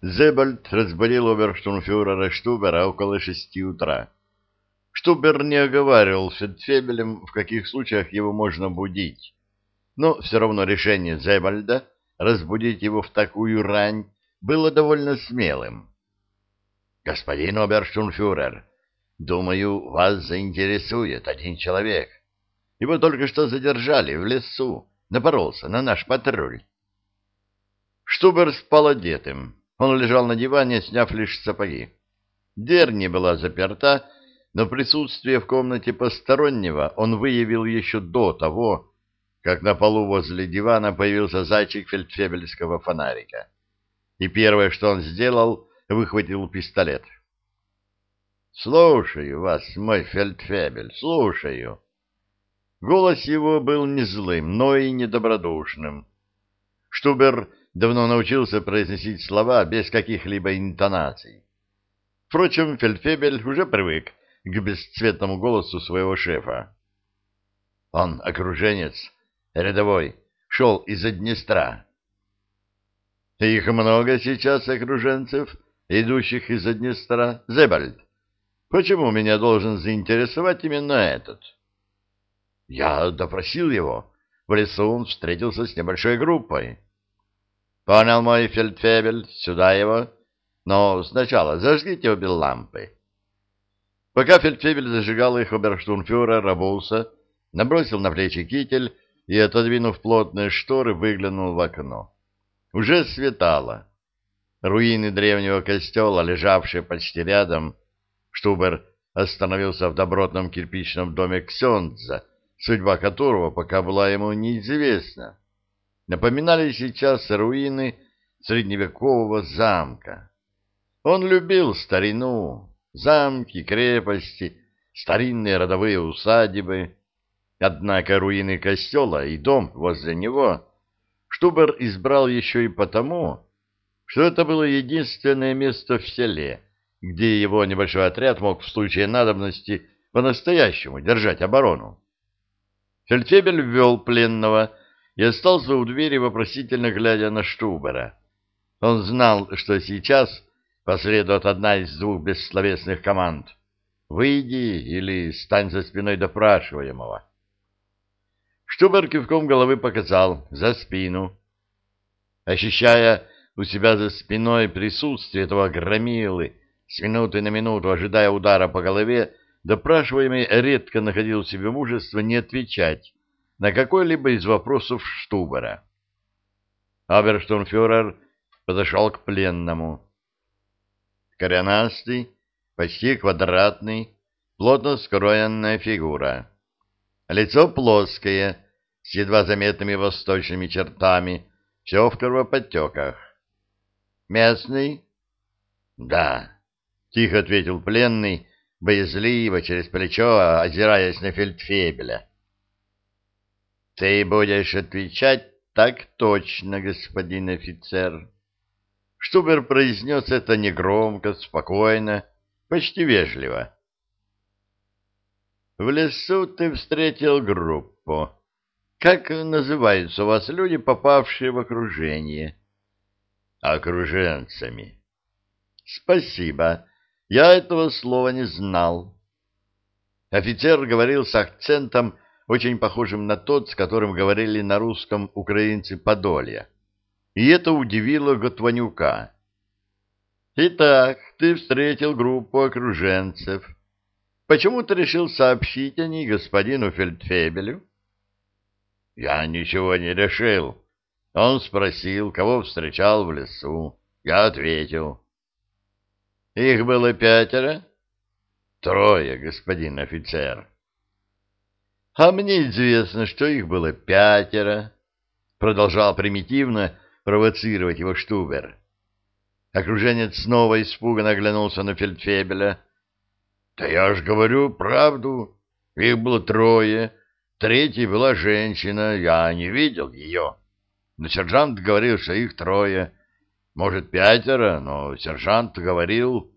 Зебальд разбудил оберштурмфюрера Штубера около шести утра. Штубер не оговаривал фельдфебелем, в каких случаях его можно будить. Но все равно решение Зебальда разбудить его в такую рань было довольно смелым. «Господин оберштурмфюрер, думаю, вас заинтересует один человек. Его только что задержали в лесу, напоролся на наш патруль». Штубер спал одетым. Он лежал на диване, сняв лишь сапоги. Дверь не была заперта, но присутствие в комнате постороннего он выявил еще до того, как на полу возле дивана появился зайчик фельдфебельского фонарика. И первое, что он сделал, выхватил пистолет. «Слушаю вас, мой фельдфебель, слушаю». Голос его был не злым, но и недобродушным. Штубер давно научился произносить слова без каких-либо интонаций. Впрочем, Фельдфебель уже привык к бесцветному голосу своего шефа. Он окруженец, рядовой, шел из-за Днестра. Их много сейчас окруженцев, идущих из-за Днестра. Зебальд, почему меня должен заинтересовать именно этот? Я допросил его. В лесу он встретился с небольшой группой. Понял мой фельдфебель, сюда его. Но сначала зажгите обе лампы. Пока фельдфебель зажигал их, оберштурмфюрер обулся, набросил на плечи китель и, отодвинув плотные шторы, выглянул в окно. Уже светало. Руины древнего костела, лежавшие почти рядом, Штубер остановился в добротном кирпичном доме Ксенза, судьба которого пока была ему неизвестна напоминали сейчас руины средневекового замка. Он любил старину, замки, крепости, старинные родовые усадьбы. Однако руины костела и дом возле него Штубер избрал еще и потому, что это было единственное место в селе, где его небольшой отряд мог в случае надобности по-настоящему держать оборону. Фельдфебель ввел пленного и остался у двери, вопросительно глядя на Штубера. Он знал, что сейчас последует одна из двух бессловесных команд «Выйди» или «Стань за спиной допрашиваемого». Штубер кивком головы показал «За спину». Ощущая у себя за спиной присутствие этого громилы, с минуты на минуту ожидая удара по голове, допрашиваемый редко находил в себе мужество не отвечать на какой-либо из вопросов Штубера. Аберштурмфюрер подошел к пленному. Коренастый, почти квадратный, плотно скроенная фигура. Лицо плоское, с едва заметными восточными чертами, все в кровоподтеках. «Местный?» «Да», — тихо ответил пленный, боязливо через плечо, озираясь на фельдфебеля. Ты будешь отвечать так точно, господин офицер. Штубер произнес это негромко, спокойно, почти вежливо. В лесу ты встретил группу. Как называются у вас люди, попавшие в окружение? Окруженцами. Спасибо. Я этого слова не знал. Офицер говорил с акцентом очень похожим на тот, с которым говорили на русском украинцы Подолья. И это удивило Готванюка. «Итак, ты встретил группу окруженцев. Почему ты решил сообщить о ней господину Фельдфебелю?» «Я ничего не решил. Он спросил, кого встречал в лесу. Я ответил». «Их было пятеро?» «Трое, господин офицер». А мне известно, что их было пятеро, продолжал примитивно провоцировать его Штубер. Окруженец снова испуганно оглянулся на Фельдфебеля. — Да я ж говорю правду. Их было трое. Третьей была женщина. Я не видел ее. Но сержант говорил, что их трое. Может, пятеро, но сержант говорил...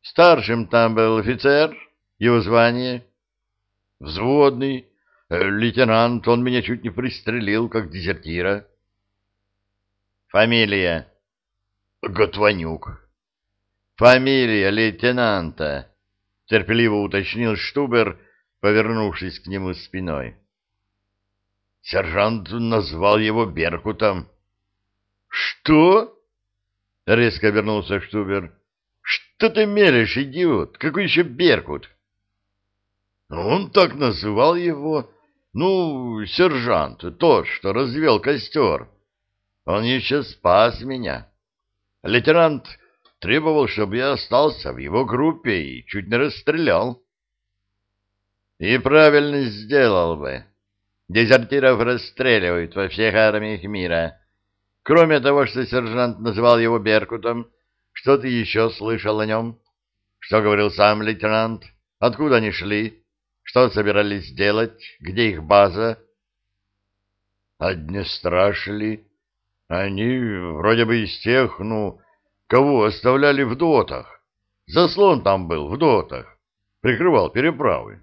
Старшим там был офицер, его звание Взводный, э, лейтенант, он меня чуть не пристрелил, как дезертира. Фамилия? Готванюк. Фамилия лейтенанта, терпеливо уточнил Штубер, повернувшись к нему спиной. Сержант назвал его Беркутом. Что? Резко обернулся Штубер. Что ты мелешь, идиот? Какой еще Беркут? Он так называл его. Ну, сержант, тот, что развел костер. Он еще спас меня. Лейтенант требовал, чтобы я остался в его группе и чуть не расстрелял. И правильно сделал бы. Дезертиров расстреливают во всех армиях мира. Кроме того, что сержант называл его Беркутом, что ты еще слышал о нем? Что говорил сам лейтенант? Откуда они шли? Что собирались делать? Где их база? Одни страшили. Они вроде бы из тех, ну, кого оставляли в дотах. Заслон там был в дотах. Прикрывал переправы.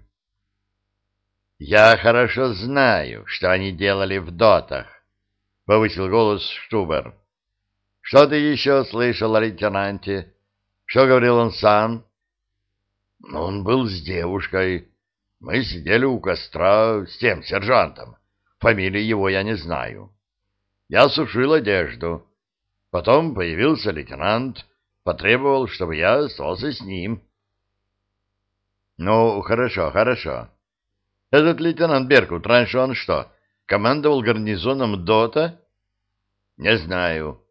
Я хорошо знаю, что они делали в дотах, — повысил голос Штубер. Что ты еще слышал о лейтенанте? Что говорил он сам? Он был с девушкой. Мы сидели у костра с тем сержантом. Фамилии его я не знаю. Я сушил одежду. Потом появился лейтенант, потребовал, чтобы я остался с ним. Ну, хорошо, хорошо. Этот лейтенант Беркут, раньше он что, командовал гарнизоном ДОТа? Не знаю.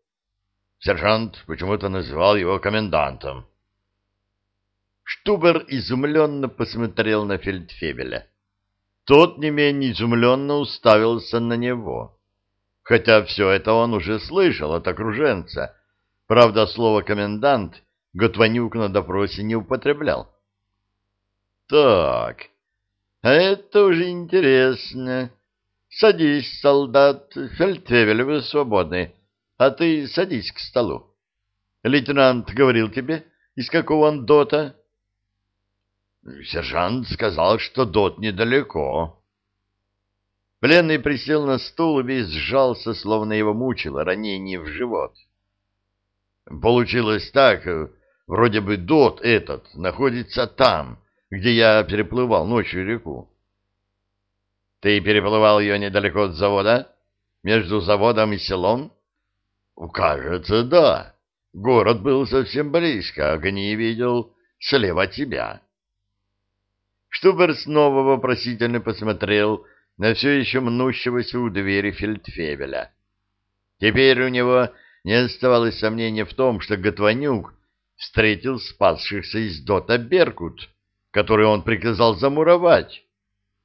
Сержант почему-то называл его комендантом. Штубер изумленно посмотрел на фельдфебеля. Тот не менее изумленно уставился на него. Хотя все это он уже слышал от окруженца. Правда, слово «комендант» Готванюк на допросе не употреблял. «Так, это уже интересно. Садись, солдат, фельдфебель, вы свободны, а ты садись к столу. Лейтенант говорил тебе, из какого он дота?» Сержант сказал, что дот недалеко. Пленный присел на стул и весь сжался, словно его мучило ранение в живот. Получилось так, вроде бы дот этот находится там, где я переплывал ночью реку. Ты переплывал ее недалеко от завода? Между заводом и селом? Кажется, да. Город был совсем близко, огни видел слева тебя. Штубер снова вопросительно посмотрел на все еще мнущегося у двери фельдфебеля. Теперь у него не оставалось сомнения в том, что Готванюк встретил спасшихся из дота Беркут, который он приказал замуровать.